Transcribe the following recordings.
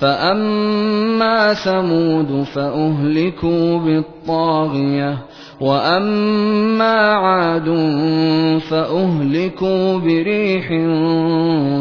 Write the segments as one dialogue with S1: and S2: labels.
S1: فأما ثمود فأهلكوا بالطاغية وأما عاد فأهلكوا بريح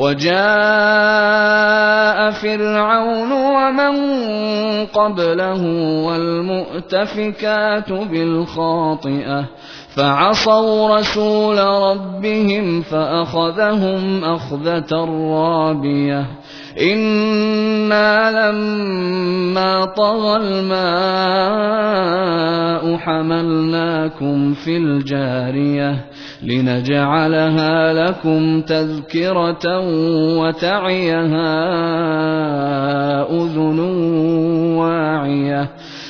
S1: وجاء فرعون ومن قبله والمؤتفكات بالخاطئة فعصوا رسول ربهم فأخذهم أخذة رابية إنا لما طغى الماء حملناكم في الجارية لنجعلها لكم تذكرة وتعيها أذن واعية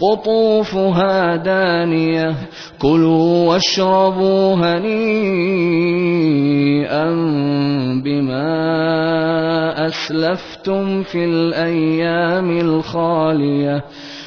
S1: قطوفها دانية. كلوا واشربوا هنيئا بما أسلفتم في الأيام الخالية.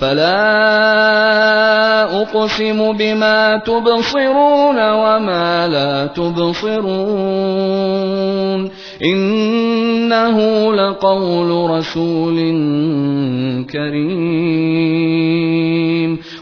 S1: فلا أقسم بما تبصرون وما لا تبصرون إنه لقول رسول كريم.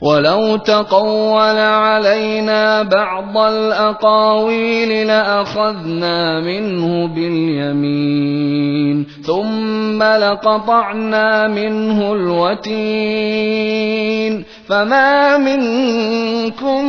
S1: ولو تقول علينا بعض الأقاويل لأخذنا منه باليمين ثم لقطعنا منه الوتين فما منكم